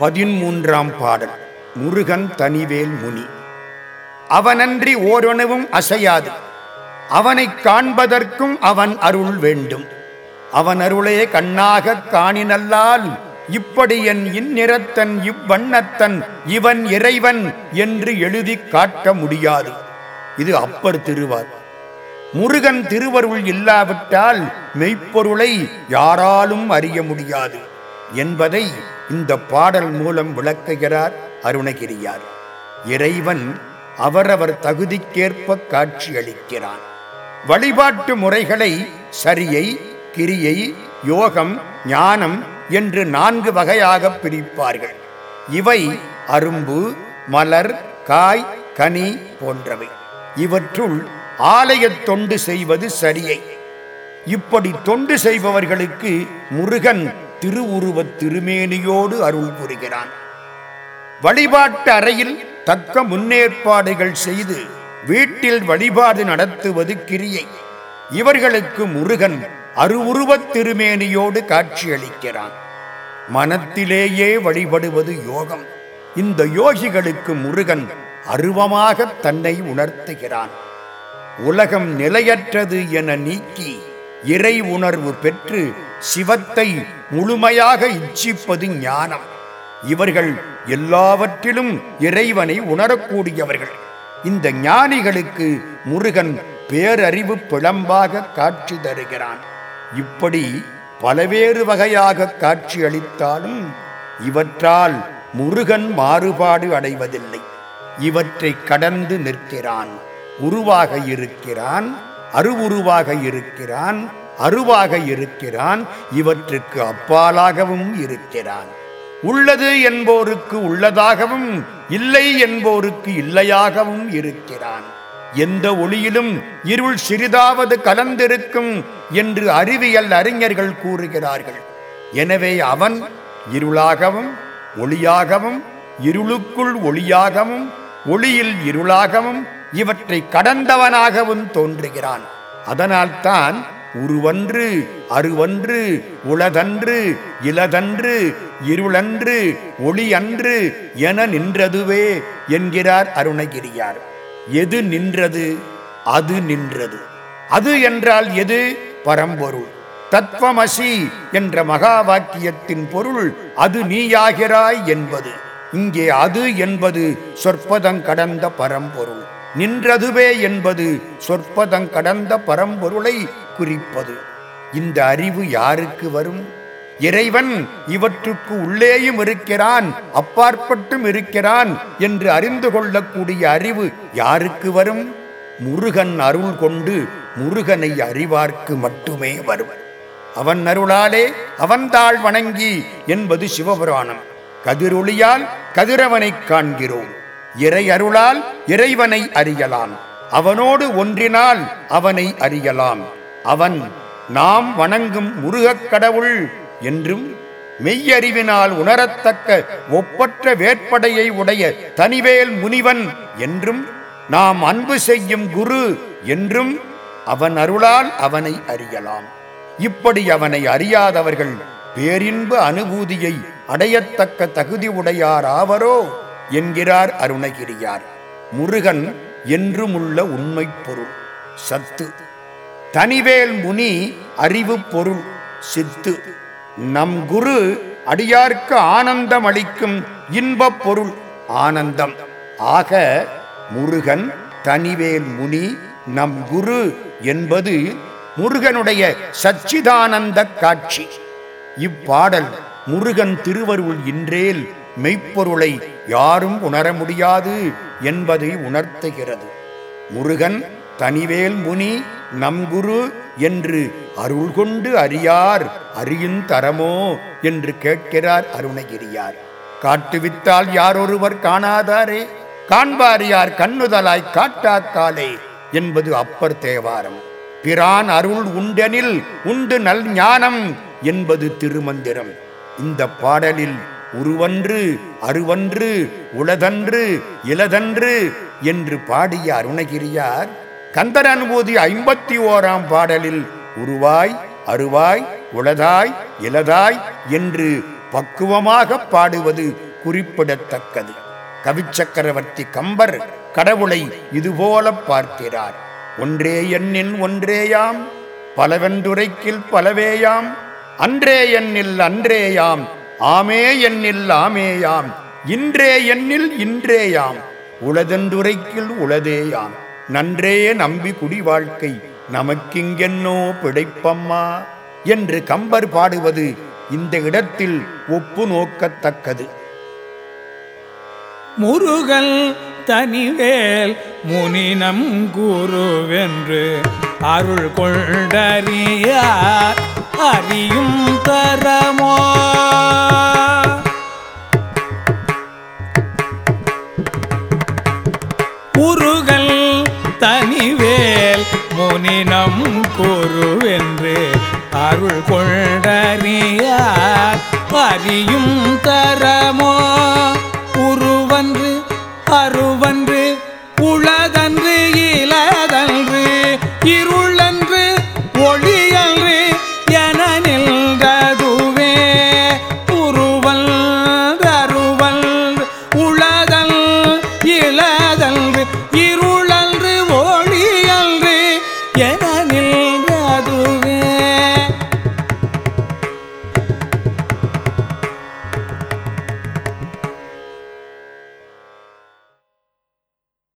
பதிமூன்றாம் பாடல் முருகன் தனிவேல் முனி. அவனன்றி ஓரணுவும் அசையாது. அவனைக் காண்பதற்கும் அவன் அருள் வேண்டும். அவன் அருளே கண்ணாகக் காணினல்லால் இப்படி என் இந்நிறத்தன் இவ்வண்ணத்தன் இவன் இறைவன் என்று எழுதிக் காட்ட முடியாது. இது அப்பர் திருவார். முருகன் திருவருள் இல்லாவிட்டால் மெய்ப்பொருளை யாராலும் அறிய முடியாது. என்பதை இந்த பாடல் மூலம் விளக்குகிறார் அருணகிரியார். இறைவன் அவரவர் தகுதிக்கேற்ப காட்சியளிக்கிறான். வழிபாட்டு முறைகளை சரியை கிரியை யோகம் ஞானம் என்று நான்கு வகையாக பிரிப்பார்கள். இவை அரும்பு மலர் காய் கனி போன்றவை. இவற்றுள் ஆலயத் தொண்டு செய்வது சரியை. இப்படி தொண்டு செய்பவர்களுக்கு முருகன் திருவுருவத் திருமேனியோடு அருள் புரிகிறான். வழிபாட்டு அறையில் தக்க முன்னேற்பாடுகள் செய்து வீட்டில் வழிபாடு நடத்துவது கிரியை. இவர்களுக்கு முருகன் அருவுருவத் திருமேனியோடு காட்சியளிக்கிறான். மனத்திலேயே வழிபடுவது யோகம். இந்த யோகிகளுக்கு முருகன் அருவமாக தன்னை உணர்த்துகிறான். உலகம் நிலையற்றது என நீக்கி இறை உணர்வு பெற்று சிவத்தை முழுமையாக இச்சிப்பது ஞானம். இவர்கள் எல்லாவற்றிலும் இறைவனை உணரக்கூடியவர்கள். இந்த ஞானிகளுக்கு முருகன் பேரறிவு பிளம்பாக காட்சி தருகிறான். இப்படி பலவேறு வகையாக காட்சி அளித்தாலும் இவற்றால் முருகன் மாறுபாடு அடைவதில்லை. இவற்றை கடந்து நிற்கிறான் உருவாக இருக்கிறான் அருவுருவாக இருக்கிறான் அருவாக இருக்கிறான் இவற்றுக்கு அப்பாலாகவும் இருக்கிறான். உள்ளது என்போருக்கு உள்ளதாகவும் இல்லை என்போருக்கு இல்லையாகவும் இருக்கிறான். எந்த ஒளியிலும் இருள் சிறிதாவது கலந்திருக்கும் என்று அறிவியல் அறிஞர்கள் கூறுகிறார்கள். எனவே அவன் இருளாகவும் ஒளியாகவும் இருளுக்குள் ஒளியாகவும் ஒளியில் இருளாகவும் இவற்றை கடந்தவனாகவும் தோன்றுகிறான். அதனால்தான் உருவன்று அருவன்று உளதன்று இலதன்று இருளன்று ஒளி அன்று என நின்றதுவே என்கிறார் அருணகிரியார். எது நின்றது? அது நின்றது. அது என்றால் எது? பரம்பொருள். தத்வமசி என்ற மகா வாக்கியத்தின் பொருள் அது நீயாகிறாய் என்பது. இங்கே அது என்பது சொற்பதங் கடந்த பரம்பொருள். நின்றதுவே என்பது சொற்பதங் கடந்த பரம்பொருளை குறிப்பது. இந்த அறிவு யாருக்கு வரும்? இறைவன் இவற்றுக்கு உள்ளேயும் இருக்கிறான் அப்பாற்பட்டும் இருக்கிறான் என்று அறிந்து கொள்ளக்கூடிய அறிவு யாருக்கு வரும்? முருகன் அருள் கொண்டு முருகனை அறிவார்க்கு மட்டுமே வரும். அவன் அருளாலே அவன்தாள் வணங்கி என்பது சிவபுராணம். கதிரொளியால் கதிரவனைக் காண்கிறோம். இறை அருளால் இறைவனை அறியலாம். அவனோடு ஒன்றினால் அவனை அறியலாம். அவன் நாம் வணங்கும் முருகக் கடவுள் என்றும் மெய்யறிவினால் உணரத்தக்க ஒப்பற்ற வேட்படையை உடைய தனிவேல் முனிவன் என்றும் நாம் அன்பு செய்யும் குரு என்றும் அவன் அருளால் அவனை அறியலாம். இப்படி அவனை அறியாதவர்கள் பேரின்ப அனுபூதியை அடையத்தக்க தகுதி உடையார் ஆவரோ என்கிறார் அருணகிரியார். முருகன் என்றுமுள்ள உண்மை பொருள் சத்து. தனிவேல் முனி அறிவு பொருள் சித்து. நம் குரு அடியார்க்கு ஆனந்தம் அளிக்கும் இன்பப் பொருள் ஆனந்தம். ஆக முருகன் தனிவேல் முனி நம் குரு என்பது முருகனுடைய சச்சிதானந்த காட்சி. இப்பாடல் முருகன் திருவருள் இன்றேல் மெய்ப்பொருளை யாரும் உணர முடியாது என்பதை உணர்த்துகிறது. முருகன் தனிவேல் முனி நம் குரு என்று அருள் கொண்டு அறியார் அறியும் தரமோ என்று கேட்கிறார் அருணகிரியார். காட்டுவித்தால் யாரொருவர் காணாதாரே? காண்பார் யார் கண்ணுதலாய் காட்டாக்காலே என்பது அப்பர் தேவாரம். பிரான் அருள் உண்டெனில் உண்டு நல் ஞானம் என்பது திருமந்திரம். இந்த பாடலில் உருவன்று அருவன்று உளதன்று இலதன்று என்று பாடிய அருணகிரியார் கந்தர் அனுபூதி ஐம்பத்தி ஓராம் பாடலில் உருவாய் அருவாய் உளதாய் இலதாய் என்று பக்குவமாக பாடுவது குறிப்பிடத்தக்கது. கவிச்சக்கரவர்த்தி கம்பர் கடவுளை இதுபோல பார்க்கிறார். ஒன்றே எண்ணின் ஒன்றேயாம் பலவென்றுரைக்கில் பலவேயாம் அன்றே எண்ணில் அன்றேயாம் ஆமே எண்ணில் ஆமேயாம். இன்றே எண்ணில் இன்றேயாம். உளதென்றுரைக்கில் உளதேயாம். நன்றே நம்பி குடி வாழ்க்கை நமக்கிங்கென்னோ பிழைப்பம்மா. என்று கம்பர் பாடுவது இந்த இடத்தில் ஒப்பு நோக்கத்தக்கது. முருகல் தனிவேல் முனினம் குருவென்று அருள் கொண்டறியார். அறியும் தரமோ கொண்டறியார் பரியும் தரமோ? உருவன்று அருவன்று உளதன்று இலதன்று இருளன்று ஒளியன்று என நின்றதுவே. உருவல் அருவல் உளதல் இலதன்று இருளன்று ஒளியன்று என